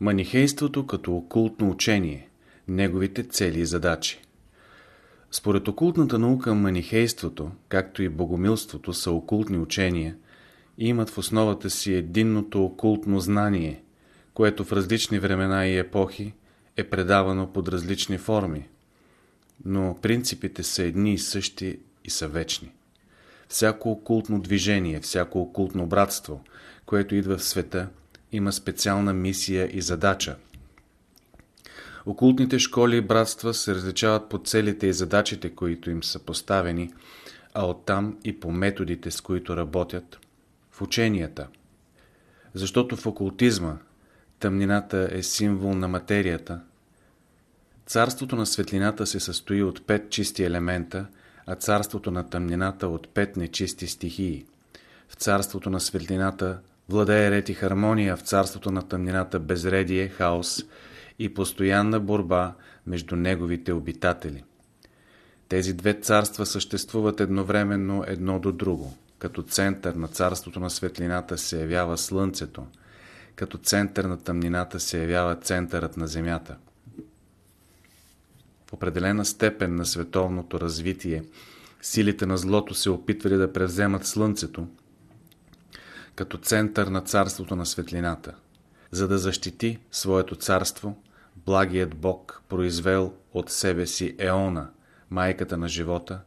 Манихейството като окултно учение, неговите цели и задачи Според окултната наука манихейството, както и богомилството са окултни учения и имат в основата си единното окултно знание, което в различни времена и епохи е предавано под различни форми, но принципите са едни и същи и са вечни. Всяко окултно движение, всяко окултно братство, което идва в света, има специална мисия и задача. Окултните школи и братства се различават по целите и задачите, които им са поставени, а оттам и по методите, с които работят в ученията. Защото в окултизма тъмнината е символ на материята. Царството на светлината се състои от пет чисти елемента, а царството на тъмнината от пет нечисти стихии. В царството на светлината Владее ред и хармония в царството на тъмнината, безредие, хаос и постоянна борба между неговите обитатели. Тези две царства съществуват едновременно едно до друго. Като център на царството на светлината се явява Слънцето, като център на тъмнината се явява центърът на Земята. В определена степен на световното развитие силите на злото се опитвали да превземат Слънцето, като център на царството на светлината. За да защити своето царство, благият Бог произвел от себе си Еона, майката на живота,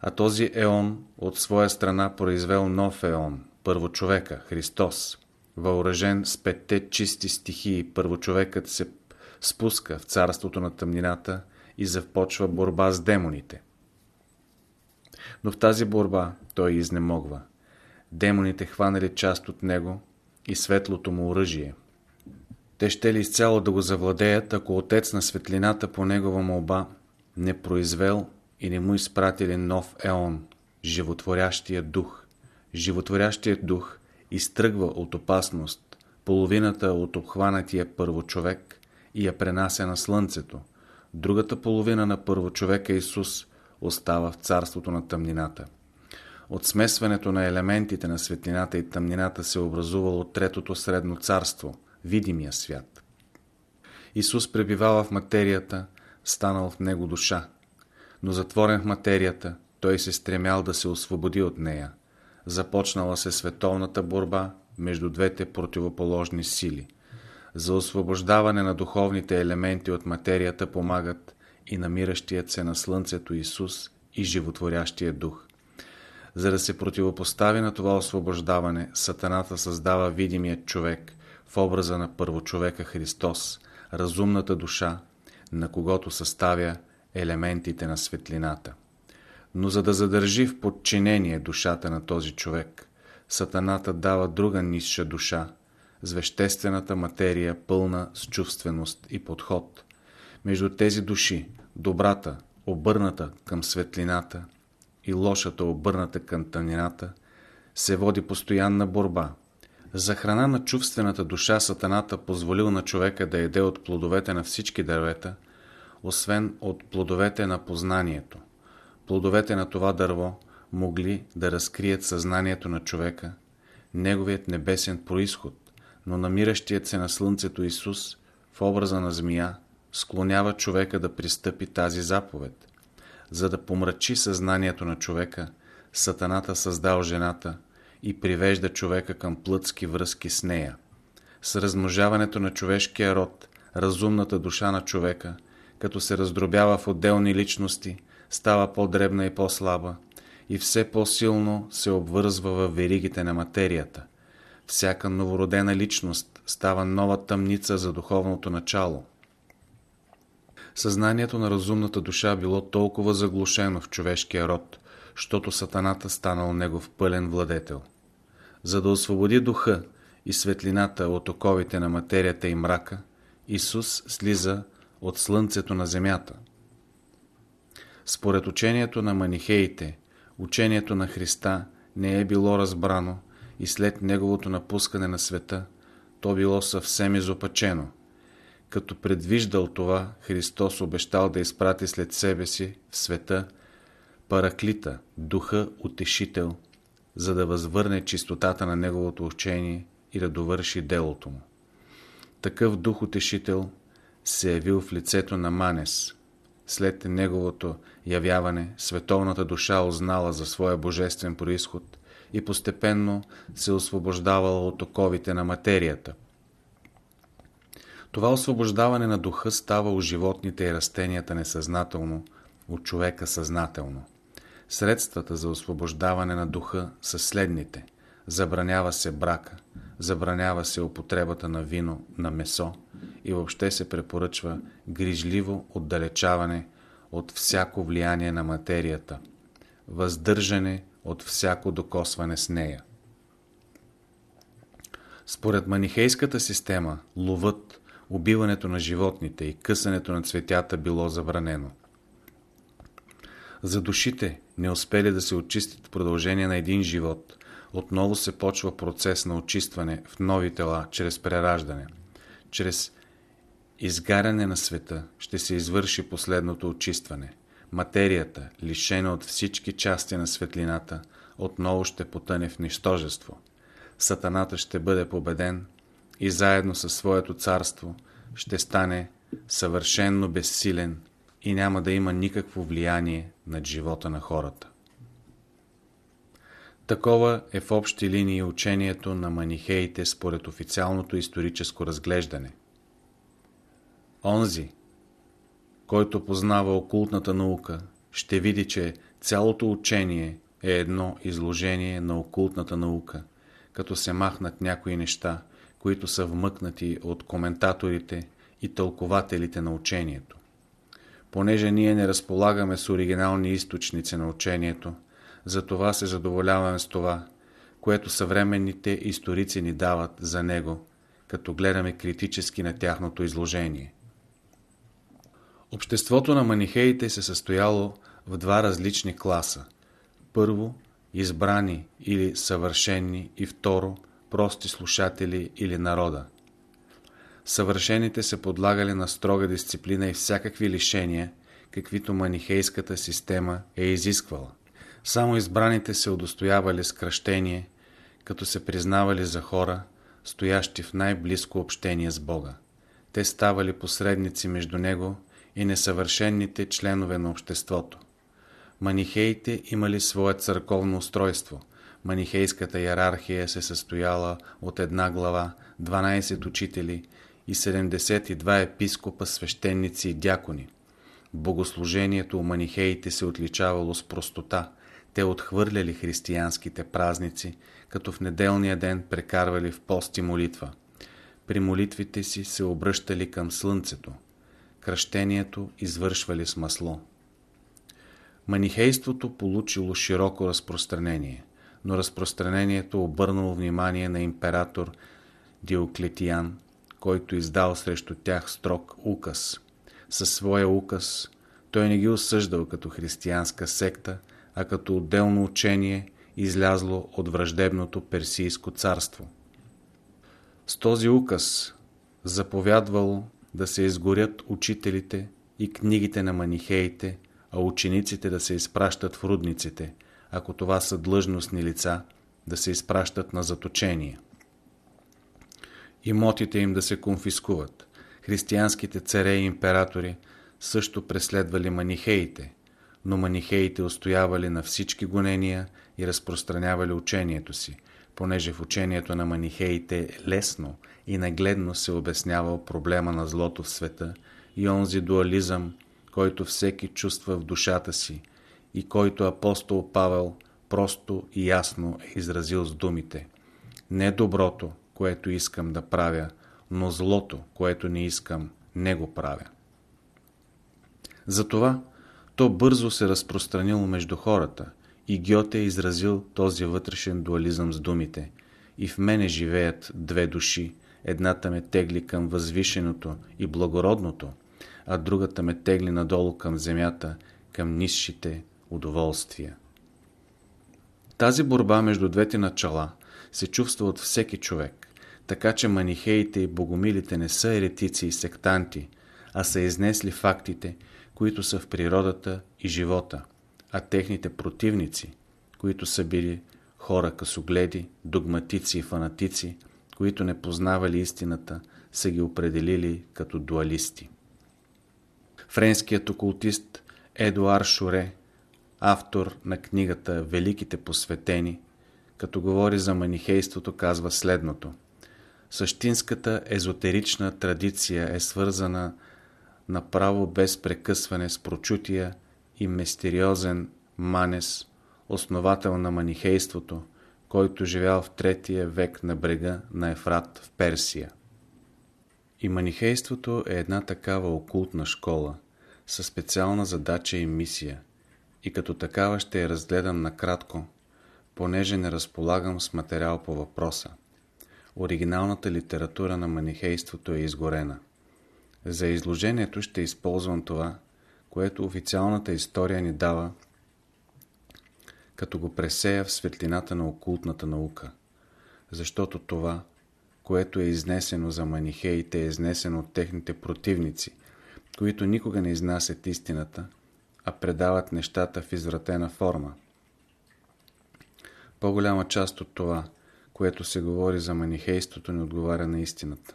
а този Еон от своя страна произвел нов Еон, първочовека, Христос. Въоръжен с петте чисти стихии, първочовекът се спуска в царството на тъмнината и започва борба с демоните. Но в тази борба той изнемогва демоните хванали част от него и светлото му оръжие. Те ще ли изцяло да го завладеят, ако отец на светлината по негова молба не произвел и не му изпратили нов еон, животворящия дух. Животворящият дух изтръгва от опасност половината от обхванатия първочовек и я пренася на слънцето. Другата половина на първочовека Исус остава в царството на тъмнината. От смесването на елементите на светлината и тъмнината се образувало третото средно царство, видимия свят. Исус пребивава в материята, станал в него душа, но затворен в материята, той се стремял да се освободи от нея. Започнала се световната борба между двете противоположни сили. За освобождаване на духовните елементи от материята помагат и намиращият се на Слънцето Исус и животворящия дух. За да се противопостави на това освобождаване, Сатаната създава видимият човек в образа на първочовека Христос, разумната душа, на когото съставя елементите на светлината. Но за да задържи в подчинение душата на този човек, Сатаната дава друга нисша душа, с веществената материя пълна с чувственост и подход. Между тези души, добрата, обърната към светлината, и лошата обърната към тъмнината, се води постоянна борба. За храна на чувствената душа сатаната позволил на човека да еде от плодовете на всички дървета, освен от плодовете на познанието. Плодовете на това дърво могли да разкрият съзнанието на човека, неговият небесен происход, но намиращият се на слънцето Исус в образа на змия склонява човека да пристъпи тази заповед. За да помрачи съзнанието на човека, Сатаната създал жената и привежда човека към плътски връзки с нея. С размножаването на човешкия род, разумната душа на човека, като се раздробява в отделни личности, става по-дребна и по-слаба и все по-силно се обвързва в веригите на материята. Всяка новородена личност става нова тъмница за духовното начало – Съзнанието на разумната душа било толкова заглушено в човешкия род, щото сатаната станал негов пълен владетел. За да освободи духа и светлината от оковите на материята и мрака, Исус слиза от слънцето на земята. Според учението на манихеите, учението на Христа не е било разбрано и след неговото напускане на света, то било съвсем изопачено – като предвиждал това, Христос обещал да изпрати след себе си в света Параклита, духа утешител, за да възвърне чистотата на неговото учение и да довърши делото му. Такъв дух-утешител се е явил в лицето на Манес. След неговото явяване, световната душа узнала за своя божествен происход и постепенно се освобождавала от оковите на материята. Това освобождаване на духа става у животните и растенията несъзнателно, у човека съзнателно. Средствата за освобождаване на духа са следните. Забранява се брака, забранява се употребата на вино, на месо и въобще се препоръчва грижливо отдалечаване от всяко влияние на материята, въздържане от всяко докосване с нея. Според манихейската система, ловът, убиването на животните и късането на цветята било забранено. За душите, не успели да се очистят в продължение на един живот, отново се почва процес на очистване в нови тела, чрез прераждане. Чрез изгаряне на света ще се извърши последното очистване. Материята, лишена от всички части на светлината, отново ще потъне в нищожество. Сатаната ще бъде победен и заедно със своето царство ще стане съвършенно безсилен и няма да има никакво влияние над живота на хората. Такова е в общи линии учението на манихеите според официалното историческо разглеждане. Онзи, който познава окултната наука, ще види, че цялото учение е едно изложение на окултната наука, като се махнат някои неща, които са вмъкнати от коментаторите и тълкователите на учението. Понеже ние не разполагаме с оригинални източници на учението, затова се задоволяваме с това, което съвременните историци ни дават за него, като гледаме критически на тяхното изложение. Обществото на манихеите се състояло в два различни класа. Първо, избрани или съвършени и второ, прости слушатели или народа. Съвършените се подлагали на строга дисциплина и всякакви лишения, каквито манихейската система е изисквала. Само избраните се удостоявали с кръщение, като се признавали за хора, стоящи в най-близко общение с Бога. Те ставали посредници между Него и несъвършенните членове на обществото. Манихеите имали свое църковно устройство. Манихейската иерархия се състояла от една глава, 12 учители и 72 епископа, свещеници и дякони. Богослужението у манихеите се отличавало с простота, те отхвърляли християнските празници, като в неделния ден прекарвали в пост и молитва. При молитвите си се обръщали към слънцето. Кръщението извършвали с масло. Манихейството получило широко разпространение, но разпространението обърнало внимание на император Диоклетиян, който издал срещу тях строг указ. Със своя указ той не ги осъждал като християнска секта, а като отделно учение, излязло от враждебното Персийско царство. С този указ заповядвало да се изгорят учителите и книгите на манихеите, а учениците да се изпращат в рудниците, ако това са длъжностни лица, да се изпращат на заточение. Имотите им да се конфискуват. Християнските царе и императори също преследвали манихеите, но манихеите устоявали на всички гонения и разпространявали учението си, понеже в учението на манихеите лесно и нагледно се обяснявал проблема на злото в света и онзи дуализъм, който всеки чувства в душата си и който апостол Павел просто и ясно е изразил с думите. Не доброто, което искам да правя, но злото, което не искам, не го правя. Затова то бързо се разпространило между хората и Гьоте е изразил този вътрешен дуализъм с думите и в мене живеят две души, едната ме тегли към възвишеното и благородното, а другата ме тегли надолу към земята, към нисшите удоволствия. Тази борба между двете начала се чувства от всеки човек, така че манихеите и богомилите не са еретици и сектанти, а са изнесли фактите, които са в природата и живота, а техните противници, които са били хора късогледи, догматици и фанатици, които не познавали истината, са ги определили като дуалисти. Френският окултист Едуар Шуре, автор на книгата Великите посветени, като говори за манихейството, казва следното. Същинската езотерична традиция е свързана направо без прекъсване с прочутия и мистериозен Манес, основател на манихейството, който живял в третия век на брега на Ефрат в Персия. И манихейството е една такава окултна школа, със специална задача и мисия, и като такава ще я разгледам накратко, понеже не разполагам с материал по въпроса. Оригиналната литература на манихейството е изгорена. За изложението ще използвам това, което официалната история ни дава, като го пресея в светлината на окултната наука. Защото това, което е изнесено за манихеите, е изнесено от техните противници, които никога не изнасят истината, а предават нещата в извратена форма. По-голяма част от това, което се говори за манихейството, не отговаря на истината.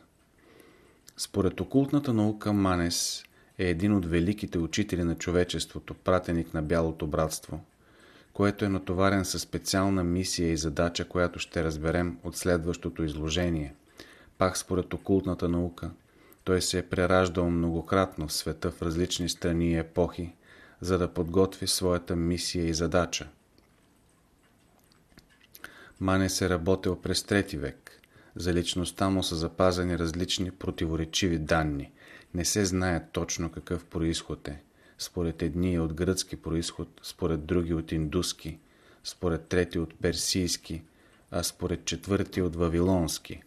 Според окултната наука Манес е един от великите учители на човечеството, пратеник на Бялото братство, което е натоварен със специална мисия и задача, която ще разберем от следващото изложение. Пак според окултната наука, той се е прераждал многократно в света в различни страни и епохи, за да подготви своята мисия и задача. Манес е работил през трети век. За личността му са запазени различни противоречиви данни. Не се знае точно какъв происход е. Според едни е от гръцки происход, според други от индуски, според трети от персийски, а според четвърти от вавилонски.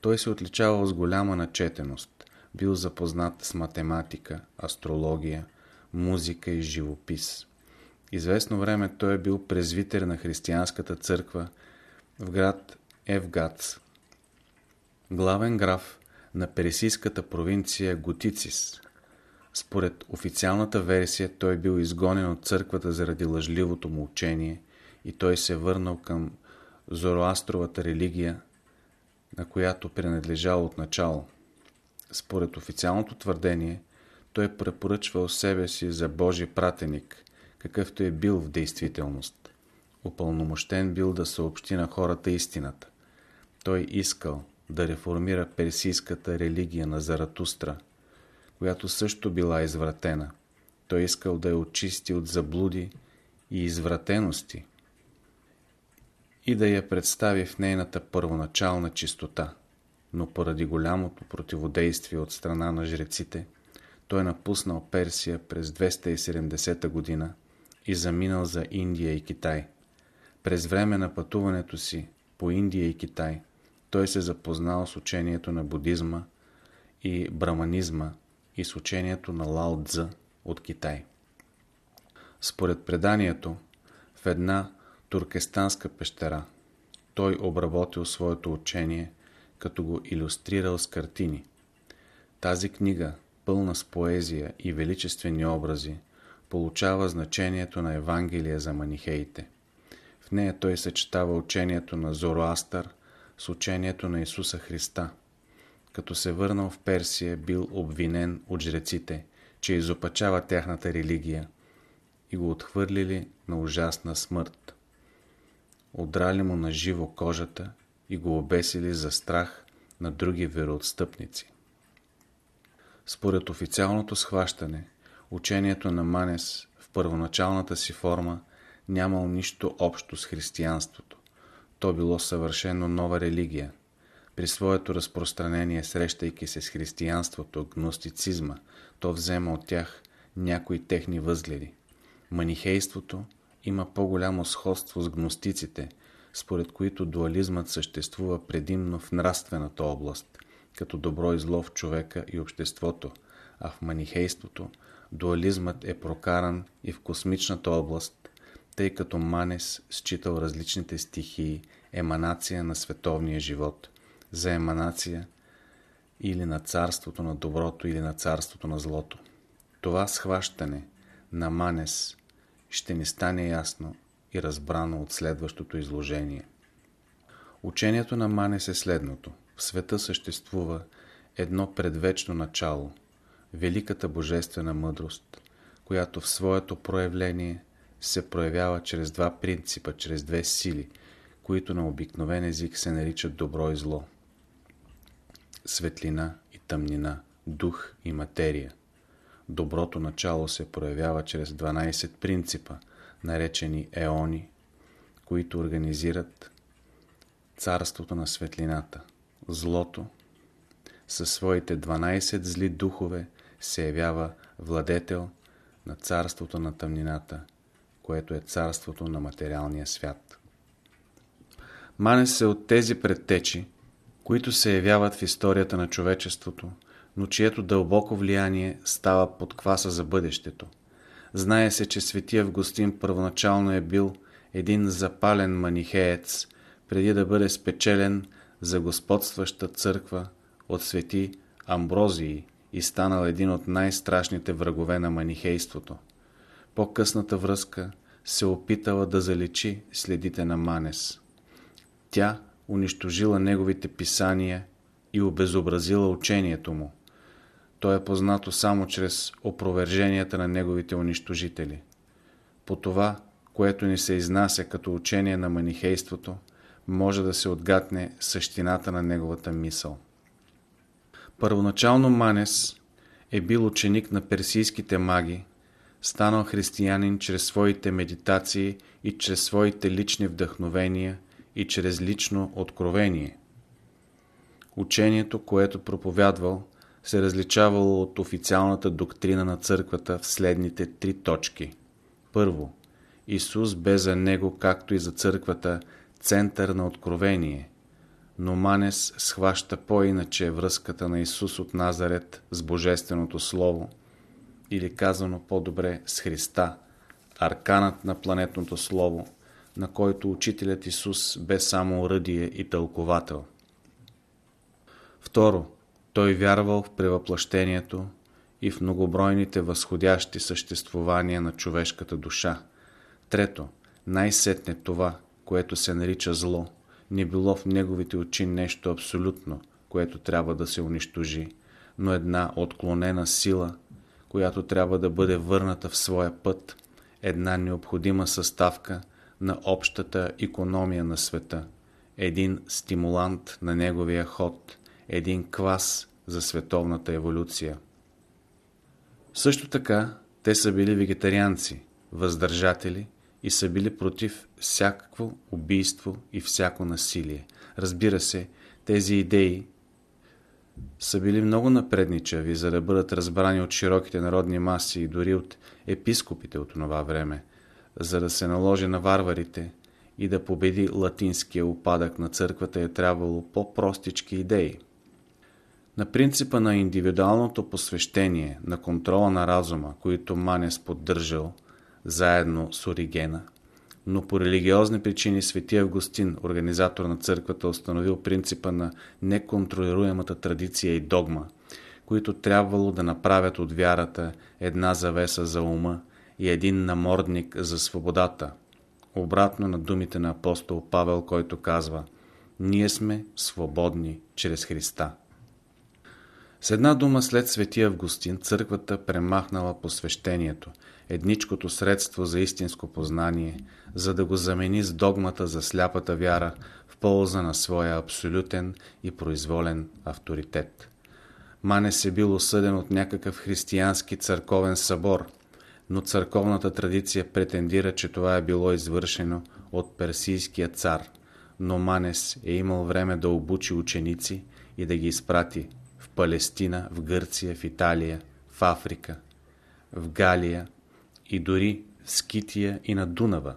Той се отличавал с голяма начетеност. Бил запознат с математика, астрология, музика и живопис. Известно време той е бил презвитер на християнската църква в град Евгац, главен граф на персийската провинция Готицис. Според официалната версия той бил изгонен от църквата заради лъжливото му учение и той се върнал към Зороастровата религия, на която принадлежал от начало. Според официалното твърдение, той препоръчвал себе си за Божи пратеник, какъвто е бил в действителност. Упълномощен бил да съобщи на хората истината. Той искал да реформира персийската религия на Заратустра, която също била извратена. Той искал да я очисти от заблуди и извратености и да я представи в нейната първоначална чистота. Но поради голямото противодействие от страна на жреците, той напуснал Персия през 270 година и заминал за Индия и Китай. През време на пътуването си по Индия и Китай, той се запознал с учението на будизма и браманизма и с учението на Лао Цзъ от Китай. Според преданието, в една туркестанска пещера, той обработил своето учение, като го иллюстрирал с картини. Тази книга, пълна с поезия и величествени образи, получава значението на Евангелие за манихеите. В нея той съчетава учението на Зороастър с учението на Исуса Христа. Като се върнал в Персия, бил обвинен от жреците, че изопачава тяхната религия и го отхвърлили на ужасна смърт. Одрали му на живо кожата и го обесили за страх на други вероотстъпници. Според официалното схващане, Учението на Манес в първоначалната си форма нямал нищо общо с християнството. То било съвършено нова религия. При своето разпространение, срещайки се с християнството, гностицизма, то взема от тях някои техни възгледи. Манихейството има по-голямо сходство с гностиците, според които дуализмът съществува предимно в нравствената област, като добро и зло в човека и обществото, а в манихейството – дуализмът е прокаран и в космичната област, тъй като Манес считал различните стихии еманация на световния живот, за еманация или на царството на доброто или на царството на злото. Това схващане на Манес ще ни стане ясно и разбрано от следващото изложение. Учението на Манес е следното – В света съществува едно предвечно начало, великата божествена мъдрост, която в своето проявление се проявява чрез два принципа, чрез две сили, които на обикновен език се наричат добро и зло. Светлина и тъмнина, дух и материя. Доброто начало се проявява чрез 12 принципа, наречени еони, които организират царството на светлината. Злото със своите 12 зли духове се явява владетел на царството на тъмнината, което е царството на материалния свят. Мане се от тези предтечи, които се явяват в историята на човечеството, но чието дълбоко влияние става под кваса за бъдещето. Знае се, че светия Августин първоначално е бил един запален манихеец, преди да бъде спечелен за господстваща църква от свети Амброзии и станал един от най-страшните врагове на манихейството. По-късната връзка се опитала да заличи следите на Манес. Тя унищожила неговите писания и обезобразила учението му. То е познато само чрез опроверженията на неговите унищожители. По това, което ни се изнася като учение на манихейството, може да се отгатне същината на неговата мисъл. Първоначално Манес е бил ученик на персийските маги, станал християнин чрез своите медитации и чрез своите лични вдъхновения и чрез лично откровение. Учението, което проповядвал, се различавало от официалната доктрина на църквата в следните три точки. Първо, Исус бе за него, както и за църквата, център на откровение, но Манес схваща по-иначе връзката на Исус от Назарет с Божественото Слово, или казано по-добре с Христа, арканът на планетното Слово, на който учителят Исус бе само уръдие и тълковател. Второ, той вярвал в превъплъщението и в многобройните възходящи съществувания на човешката душа. Трето, най-сетне това, което се нарича зло, не било в неговите очи нещо абсолютно, което трябва да се унищожи, но една отклонена сила, която трябва да бъде върната в своя път, една необходима съставка на общата економия на света, един стимулант на неговия ход, един клас за световната еволюция. Също така, те са били вегетарианци, въздържатели и са били против всякакво убийство и всяко насилие. Разбира се, тези идеи са били много напредничави, за да бъдат разбрани от широките народни маси и дори от епископите от това време, за да се наложи на варварите и да победи латинския упадък на църквата е трябвало по-простички идеи. На принципа на индивидуалното посвещение, на контрола на разума, които Манес поддържал – заедно с Оригена, но по религиозни причини Свети Августин, организатор на църквата, установил принципа на неконтролируемата традиция и догма, които трябвало да направят от вярата една завеса за ума и един намордник за свободата. Обратно на думите на апостол Павел, който казва «Ние сме свободни чрез Христа». С една дума след свети Августин църквата премахнала посвещението, едничкото средство за истинско познание, за да го замени с догмата за сляпата вяра в полза на своя абсолютен и произволен авторитет. Манес е бил осъден от някакъв християнски църковен събор, но църковната традиция претендира, че това е било извършено от персийския цар, но Манес е имал време да обучи ученици и да ги изпрати в Палестина, в Гърция, в Италия, в Африка, в Галия и дори в Скития и на Дунава.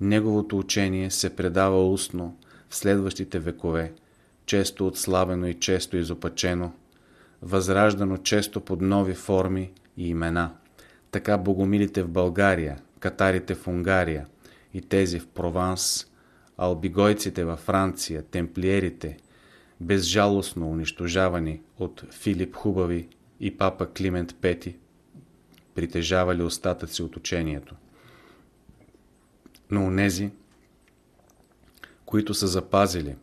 Неговото учение се предава устно в следващите векове, често отславено и често изопачено, възраждано често под нови форми и имена. Така богомилите в България, катарите в Унгария и тези в Прованс, албигойците във Франция, темплиерите – безжалостно унищожавани от Филип Хубави и папа Климент V, притежавали остатъци от учението. Но онези, които са запазили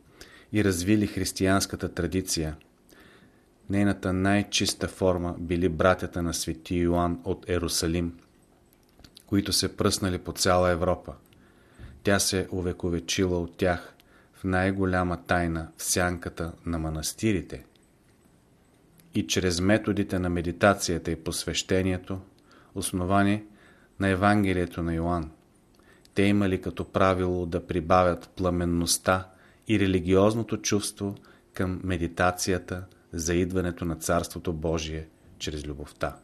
и развили християнската традиция. Нейната най-чиста форма били братята на свети Йоанн от Ерусалим, които се пръснали по цяла Европа. Тя се увековечила от тях в най-голяма тайна в сянката на манастирите и чрез методите на медитацията и посвещението, основани на Евангелието на Йоанн. Те имали като правило да прибавят пламенността и религиозното чувство към медитацията за идването на Царството Божие чрез любовта.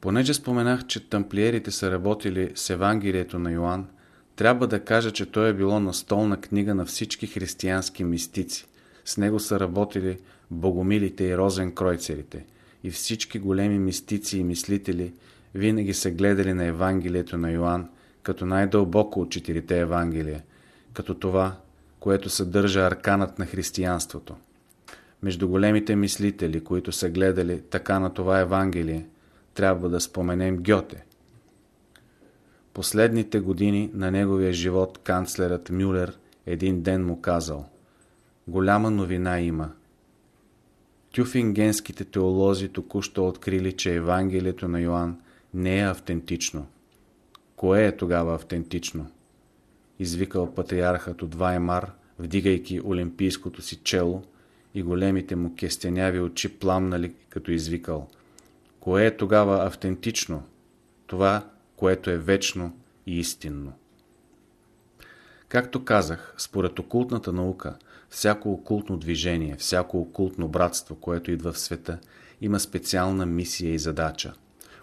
Понеже споменах, че тамплиерите са работили с Евангелието на Йоанн, трябва да кажа, че той е било настолна книга на всички християнски мистици. С него са работили богомилите и розенкройцерите и всички големи мистици и мислители винаги са гледали на Евангелието на Йоанн като най-дълбоко от четирите Евангелия, като това, което съдържа арканът на християнството. Между големите мислители, които са гледали така на това Евангелие, трябва да споменем Гьоте. Последните години на неговия живот канцлерът Мюлер един ден му казал Голяма новина има. Тюфингенските теолози току-що открили, че Евангелието на Йоанн не е автентично. Кое е тогава автентично? Извикал патриархът от Ваймар, вдигайки олимпийското си чело и големите му кестеняви очи пламнали, като извикал. Кое е тогава автентично? Това, което е вечно и истинно. Както казах, според окултната наука, всяко окултно движение, всяко окултно братство, което идва в света, има специална мисия и задача.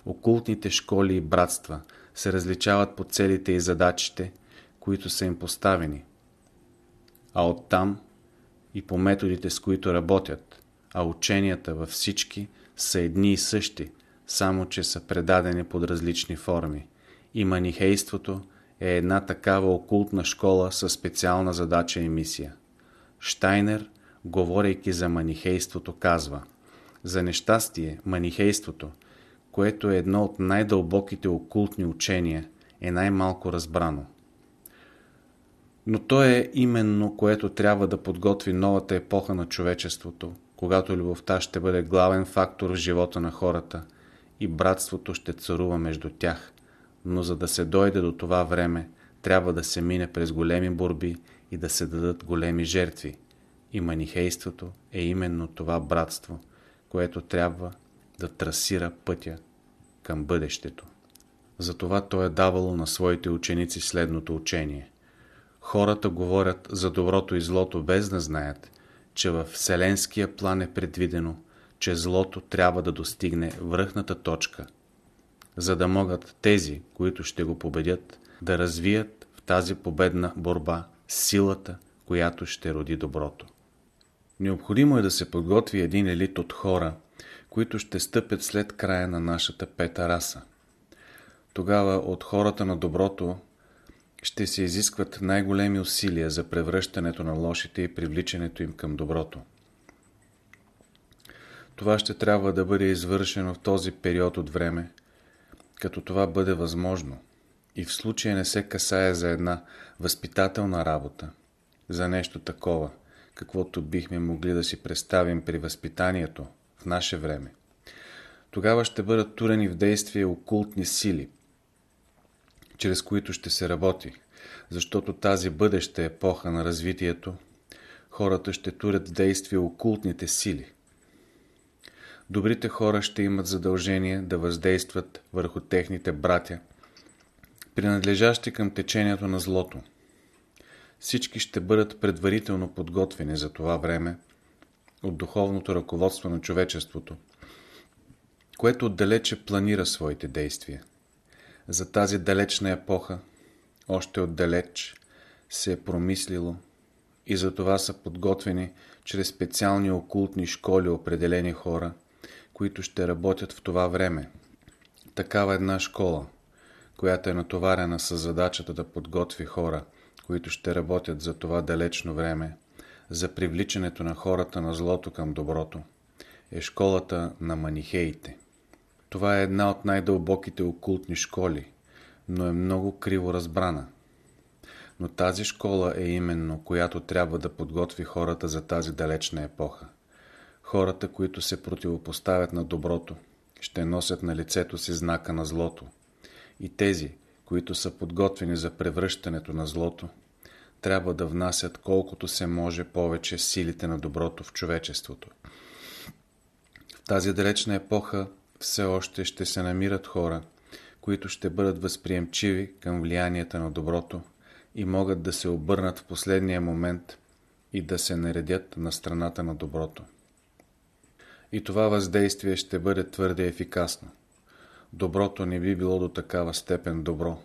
Окултните школи и братства се различават по целите и задачите, които са им поставени, а оттам и по методите, с които работят, а ученията във всички са едни и същи, само че са предадени под различни форми. И манихейството е една такава окултна школа със специална задача и мисия. Штайнер, говорейки за манихейството, казва За нещастие, манихейството, което е едно от най-дълбоките окултни учения, е най-малко разбрано. Но то е именно, което трябва да подготви новата епоха на човечеството, когато любовта ще бъде главен фактор в живота на хората и братството ще царува между тях. Но за да се дойде до това време, трябва да се мине през големи борби и да се дадат големи жертви. И манихейството е именно това братство, което трябва да трасира пътя към бъдещето. Затова той е давало на своите ученици следното учение. Хората говорят за доброто и злото без да знаят, че във Вселенския план е предвидено, че злото трябва да достигне връхната точка, за да могат тези, които ще го победят, да развият в тази победна борба силата, която ще роди доброто. Необходимо е да се подготви един елит от хора, които ще стъпят след края на нашата пета раса. Тогава от хората на доброто ще се изискват най-големи усилия за превръщането на лошите и привличането им към доброто. Това ще трябва да бъде извършено в този период от време, като това бъде възможно и в случая не се касае за една възпитателна работа, за нещо такова, каквото бихме могли да си представим при възпитанието в наше време. Тогава ще бъдат турени в действие окултни сили, чрез които ще се работи, защото тази бъдеща епоха на развитието, хората ще турят в действие окултните сили. Добрите хора ще имат задължение да въздействат върху техните братя, принадлежащи към течението на злото. Всички ще бъдат предварително подготвени за това време от духовното ръководство на човечеството, което отдалече планира своите действия. За тази далечна епоха, още отдалеч, се е промислило и за това са подготвени чрез специални окултни школи определени хора, които ще работят в това време. Такава една школа, която е натоварена с задачата да подготви хора, които ще работят за това далечно време, за привличането на хората на злото към доброто, е школата на манихеите. Това е една от най-дълбоките окултни школи, но е много криво разбрана. Но тази школа е именно, която трябва да подготви хората за тази далечна епоха. Хората, които се противопоставят на доброто, ще носят на лицето си знака на злото. И тези, които са подготвени за превръщането на злото, трябва да внасят колкото се може повече силите на доброто в човечеството. В тази далечна епоха все още ще се намират хора, които ще бъдат възприемчиви към влиянията на доброто и могат да се обърнат в последния момент и да се наредят на страната на доброто. И това въздействие ще бъде твърде ефикасно. Доброто не би било до такава степен добро,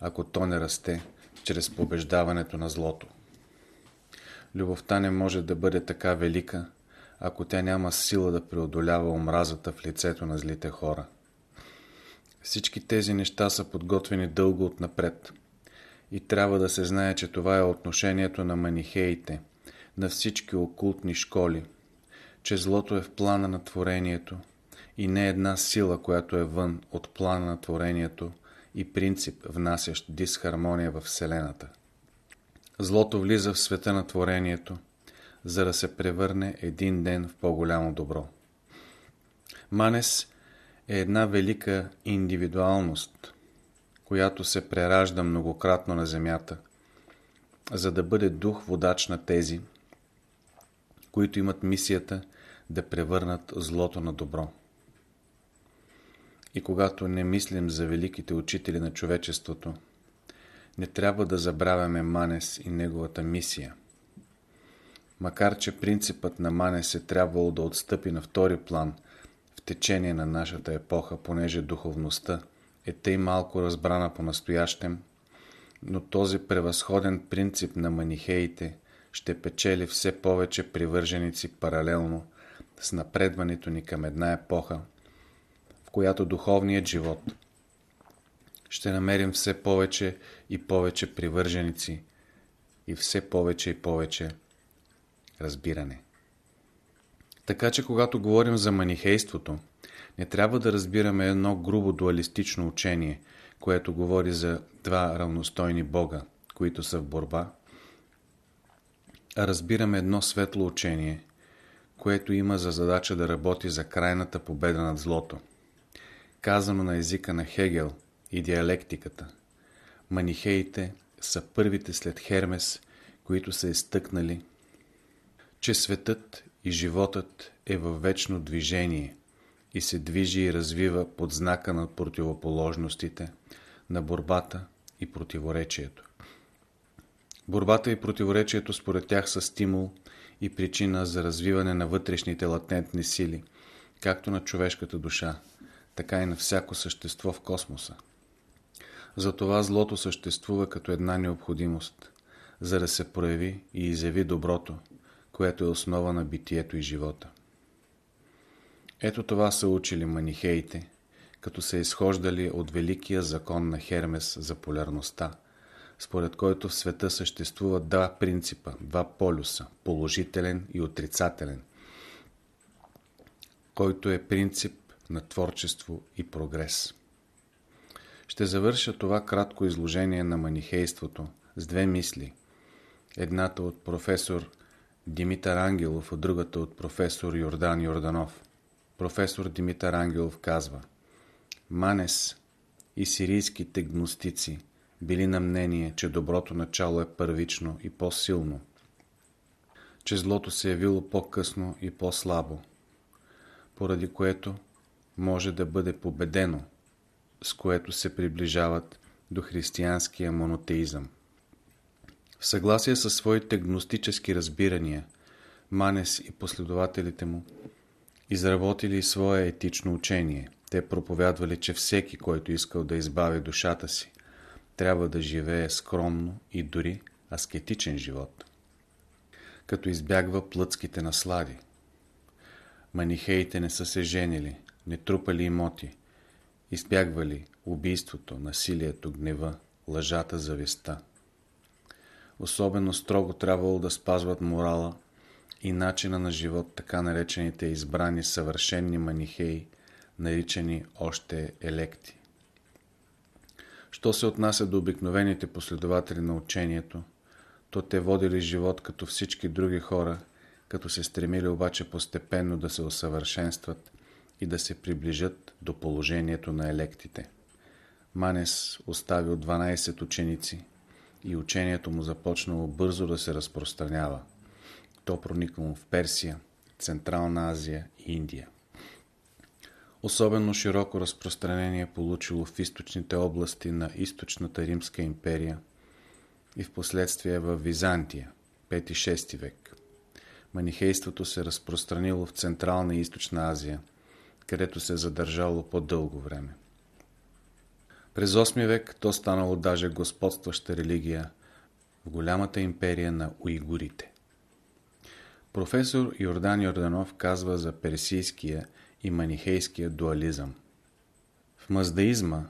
ако то не расте чрез побеждаването на злото. Любовта не може да бъде така велика, ако тя няма сила да преодолява омразата в лицето на злите хора. Всички тези неща са подготвени дълго отнапред. И трябва да се знае, че това е отношението на манихеите, на всички окултни школи, че злото е в плана на творението и не една сила, която е вън от плана на творението и принцип, внасящ дисхармония в Вселената. Злото влиза в света на творението, за да се превърне един ден в по-голямо добро. Манес е една велика индивидуалност, която се преражда многократно на Земята, за да бъде дух водач на тези, които имат мисията да превърнат злото на добро. И когато не мислим за великите учители на човечеството, не трябва да забравяме Манес и неговата мисия. Макар, че принципът на Манес е трябвало да отстъпи на втори план в течение на нашата епоха, понеже духовността е тъй малко разбрана по-настоящем, но този превъзходен принцип на манихеите ще печели все повече привърженици паралелно с напредването ни към една епоха, която духовният живот ще намерим все повече и повече привърженици и все повече и повече разбиране. Така че когато говорим за манихейството, не трябва да разбираме едно грубо дуалистично учение, което говори за два равностойни Бога, които са в борба, а разбираме едно светло учение, което има за задача да работи за крайната победа над злото. Казано на езика на Хегел и диалектиката, манихеите са първите след Хермес, които са изтъкнали, че светът и животът е във вечно движение и се движи и развива под знака на противоположностите, на борбата и противоречието. Борбата и противоречието според тях са стимул и причина за развиване на вътрешните латентни сили, както на човешката душа, така и на всяко същество в космоса. Затова злото съществува като една необходимост, за да се прояви и изяви доброто, което е основа на битието и живота. Ето това са учили манихеите, като са изхождали от великия закон на Хермес за полярността, според който в света съществуват два принципа, два полюса, положителен и отрицателен, който е принцип на творчество и прогрес. Ще завърша това кратко изложение на манихейството с две мисли. Едната от професор Димитър Ангелов, а другата от професор Йордан Йорданов. Професор Димитър Ангелов казва Манес и сирийските гностици били на мнение, че доброто начало е първично и по-силно, че злото се е явило по-късно и по-слабо, поради което може да бъде победено, с което се приближават до християнския монотеизъм. В съгласие със своите гностически разбирания, Манес и последователите му изработили свое етично учение. Те проповядвали, че всеки, който искал да избави душата си, трябва да живее скромно и дори аскетичен живот, като избягва плътските наслади. Манихеите не са се женили, не трупали имоти, избягвали убийството, насилието, гнева, лъжата, зависта. Особено строго трябвало да спазват морала и начина на живот, така наречените избрани съвършенни манихеи, наричани още електи. Що се отнася до обикновените последователи на учението, то те водили живот като всички други хора, като се стремили обаче постепенно да се усъвършенстват и да се приближат до положението на електите. Манес оставил 12 ученици и учението му започнало бързо да се разпространява. То проникнало в Персия, Централна Азия и Индия. Особено широко разпространение получило в източните области на източната Римска империя и в последствие в Византия, 5-6 век. Манихейството се разпространило в Централна и Източна Азия, където се е задържало по-дълго време. През 8 век то станало даже господстваща религия в голямата империя на уйгурите. Професор Йордан Йорданов казва за персийския и манихейския дуализъм. В маздаизма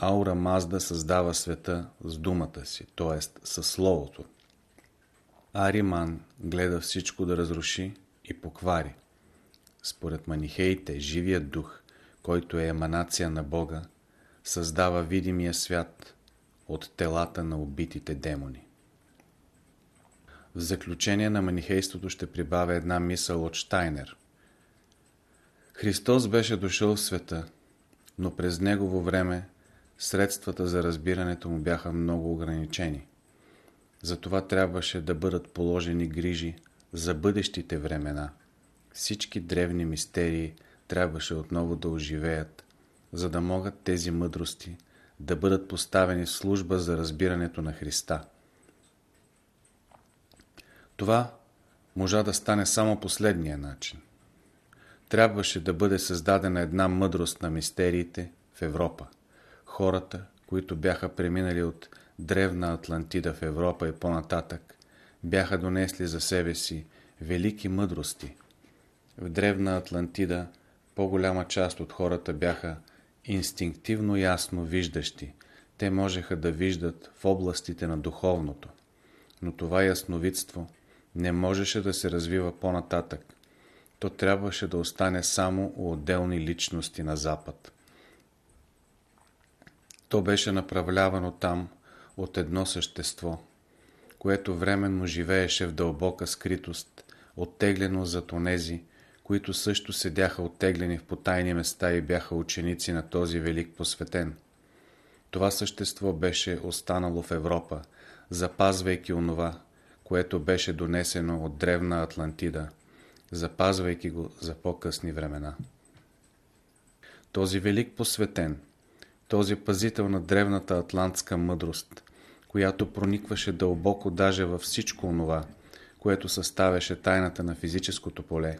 Аура Мазда създава света с думата си, т.е. със словото. Ариман гледа всичко да разруши и поквари. Според манихеите, живият дух, който е еманация на Бога, създава видимия свят от телата на убитите демони. В заключение на манихейството ще прибавя една мисъл от Штайнер. Христос беше дошъл в света, но през негово време средствата за разбирането му бяха много ограничени. Затова трябваше да бъдат положени грижи за бъдещите времена. Всички древни мистерии трябваше отново да оживеят, за да могат тези мъдрости да бъдат поставени в служба за разбирането на Христа. Това можа да стане само последния начин. Трябваше да бъде създадена една мъдрост на мистериите в Европа. Хората, които бяха преминали от древна Атлантида в Европа и по-нататък, бяха донесли за себе си велики мъдрости. В древна Атлантида по-голяма част от хората бяха инстинктивно ясно виждащи. Те можеха да виждат в областите на духовното. Но това ясновидство не можеше да се развива по-нататък. То трябваше да остане само у отделни личности на Запад. То беше направлявано там от едно същество, което временно живееше в дълбока скритост, оттеглено зад онези, които също седяха оттеглени в потайни места и бяха ученици на този велик посветен. Това същество беше останало в Европа, запазвайки онова, което беше донесено от древна Атлантида, запазвайки го за по-късни времена. Този велик посветен, този пазител на древната атлантска мъдрост, която проникваше дълбоко даже във всичко онова, което съставяше тайната на физическото поле,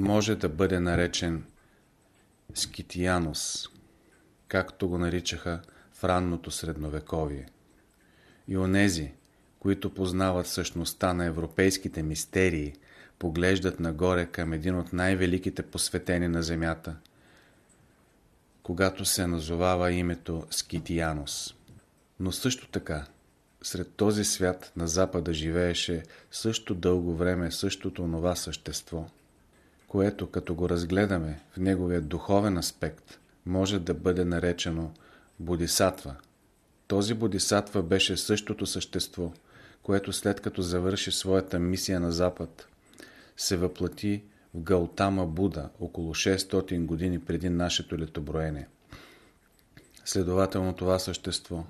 може да бъде наречен Скитиянос, както го наричаха в ранното средновековие. И онези, които познават същността на европейските мистерии, поглеждат нагоре към един от най-великите посветени на земята, когато се назовава името Скитиянос. Но също така, сред този свят на Запада живееше също дълго време същото нова същество – което като го разгледаме в неговия духовен аспект, може да бъде наречено Бодисатва. Този Бодисатва беше същото същество, което след като завърши своята мисия на Запад, се въплати в Гаутама Буда около 600 години преди нашето летоброене. Следователно това същество,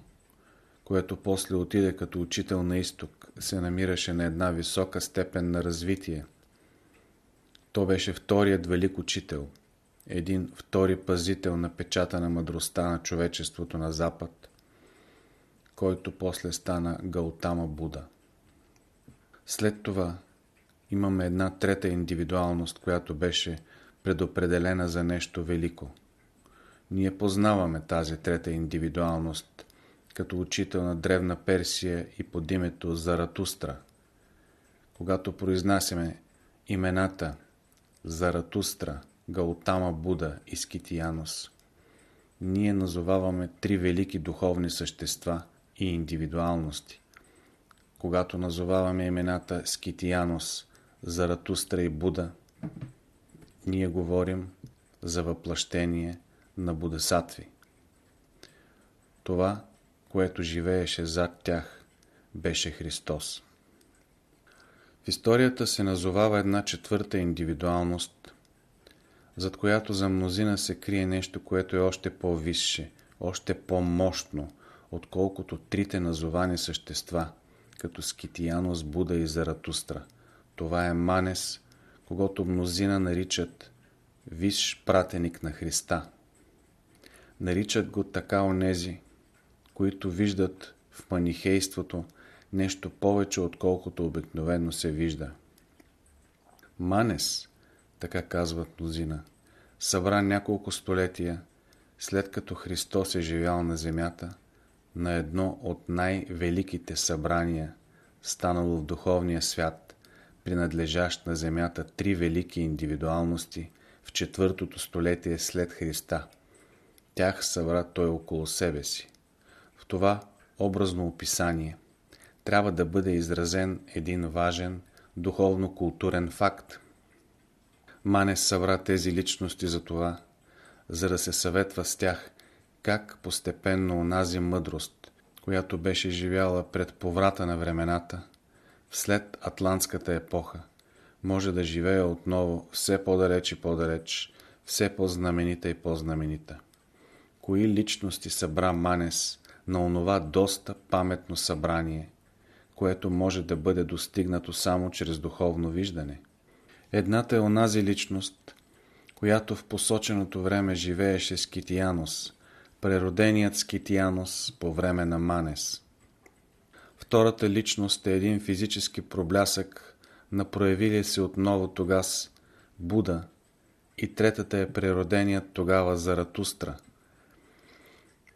което после отиде като учител на изток, се намираше на една висока степен на развитие – то беше вторият велик учител, един втори пазител на печата на мъдростта на човечеството на Запад, който после стана Гаутама Буда. След това имаме една трета индивидуалност, която беше предопределена за нещо велико. Ние познаваме тази трета индивидуалност като учител на древна Персия и под името Заратустра. Когато произнасяме имената Заратустра, Гаутама Буда и Скитиянос. Ние назоваваме три велики духовни същества и индивидуалности. Когато назоваваме имената Скитиянос, Заратустра и Буда, ние говорим за въплъщение на Будасатви. Това, което живееше зад тях, беше Христос. В историята се назовава една четвърта индивидуалност, зад която за мнозина се крие нещо, което е още по-висше, още по-мощно, отколкото трите назовани същества, като Скитиянос, Буда и Заратустра. Това е Манес, когато мнозина наричат висш пратеник на Христа. Наричат го така онези, които виждат в манихейството нещо повече, отколкото обикновено се вижда. Манес, така казват мнозина, събра няколко столетия, след като Христос е живял на земята, на едно от най-великите събрания, станало в духовния свят, принадлежащ на земята три велики индивидуалности в четвъртото столетие след Христа. Тях събра той около себе си. В това образно описание трябва да бъде изразен един важен духовно-културен факт. Мане събра тези личности за това, за да се съветва с тях как постепенно онази мъдрост, която беше живяла пред поврата на времената, вслед Атлантската епоха, може да живее отново все по-далеч и по-далеч, все по-знаменита и по-знаменита. Кои личности събра Манес на онова доста паметно събрание, което може да бъде достигнато само чрез духовно виждане? Едната е онази личност, която в посоченото време живееше с Китиянос, прероденият Скитиянос по време на Манес. Втората личност е един физически проблясък на проявилия се отново тогас Буда и третата е прероденият тогава Заратустра.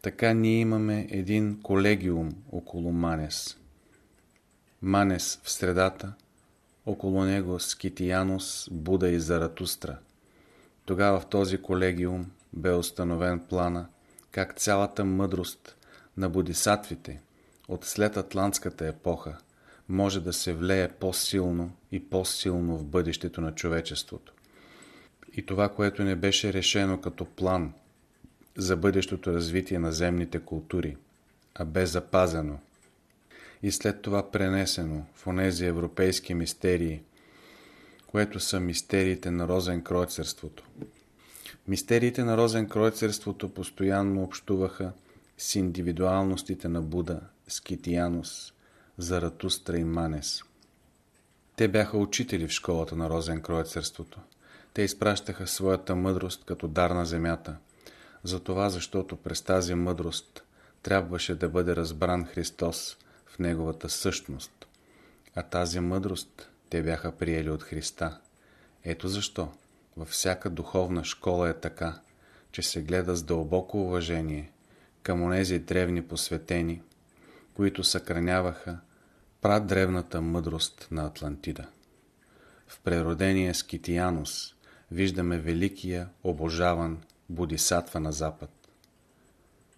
Така ние имаме един колегиум около Манес. Манес в средата, около него Скитиянос, Буда и Заратустра. Тогава в този колегиум бе установен плана как цялата мъдрост на бодисатвите от след Атлантската епоха може да се влее по-силно и по-силно в бъдещето на човечеството. И това, което не беше решено като план за бъдещото развитие на земните култури, а бе запазено и след това пренесено в онези европейски мистерии, което са мистериите на розенкройцерството. Мистериите на розенкройцерството постоянно общуваха с индивидуалностите на Буда, Скитиянос, Заратустра и Манес. Те бяха учители в школата на розенкройцерството. Те изпращаха своята мъдрост като дар на земята. Затова, защото през тази мъдрост трябваше да бъде разбран Христос в Неговата същност. А тази мъдрост те бяха приели от Христа. Ето защо във всяка духовна школа е така, че се гледа с дълбоко уважение към онези древни посветени, които съхраняваха прадревната мъдрост на Атлантида. В преродения Скитиянос виждаме великия, обожаван Бодисатва на Запад.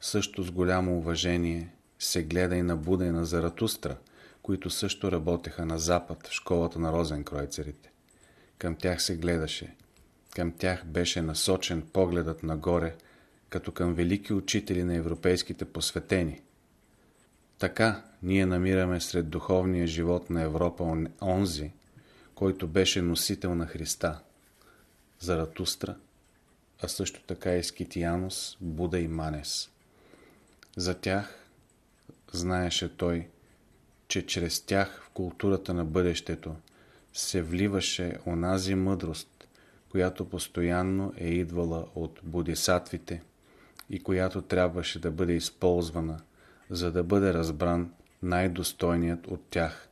Също с голямо уважение се гледа и на Буда и на Заратустра, които също работеха на Запад в школата на розенкройцерите. Към тях се гледаше, към тях беше насочен погледът нагоре, като към велики учители на европейските посветени. Така ние намираме сред духовния живот на Европа онзи, който беше носител на Христа, Заратустра, а също така и Скитиянос, Буда и Манес. За тях знаеше той, че чрез тях в културата на бъдещето се вливаше онази мъдрост, която постоянно е идвала от бодисатвите и която трябваше да бъде използвана, за да бъде разбран най-достойният от тях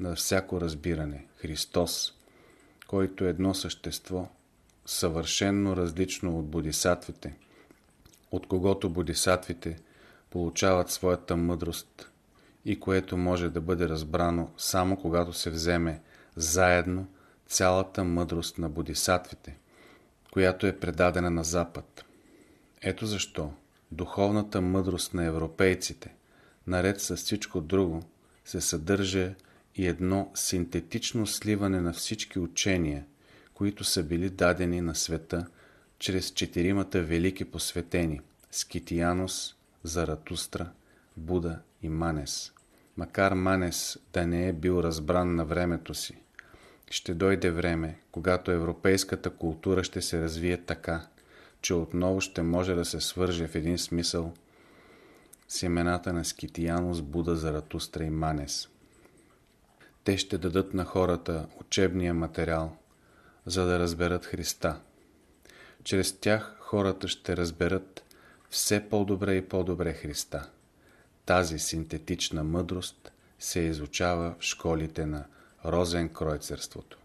на всяко разбиране – Христос, който е едно същество, съвършенно различно от бодисатвите, от когото бодисатвите получават своята мъдрост и което може да бъде разбрано само когато се вземе заедно цялата мъдрост на бодисатвите, която е предадена на Запад. Ето защо духовната мъдрост на европейците, наред с всичко друго, се съдържа и едно синтетично сливане на всички учения, които са били дадени на света чрез четиримата велики посветени – Скитиянос, Заратустра, Буда и Манес. Макар Манес да не е бил разбран на времето си, ще дойде време, когато европейската култура ще се развие така, че отново ще може да се свърже в един смисъл с имената на Скитиянос, Буда, Заратустра и Манес. Те ще дадат на хората учебния материал, за да разберат Христа. Чрез тях хората ще разберат все по-добре и по-добре Христа. Тази синтетична мъдрост се изучава в школите на розенкройцерството.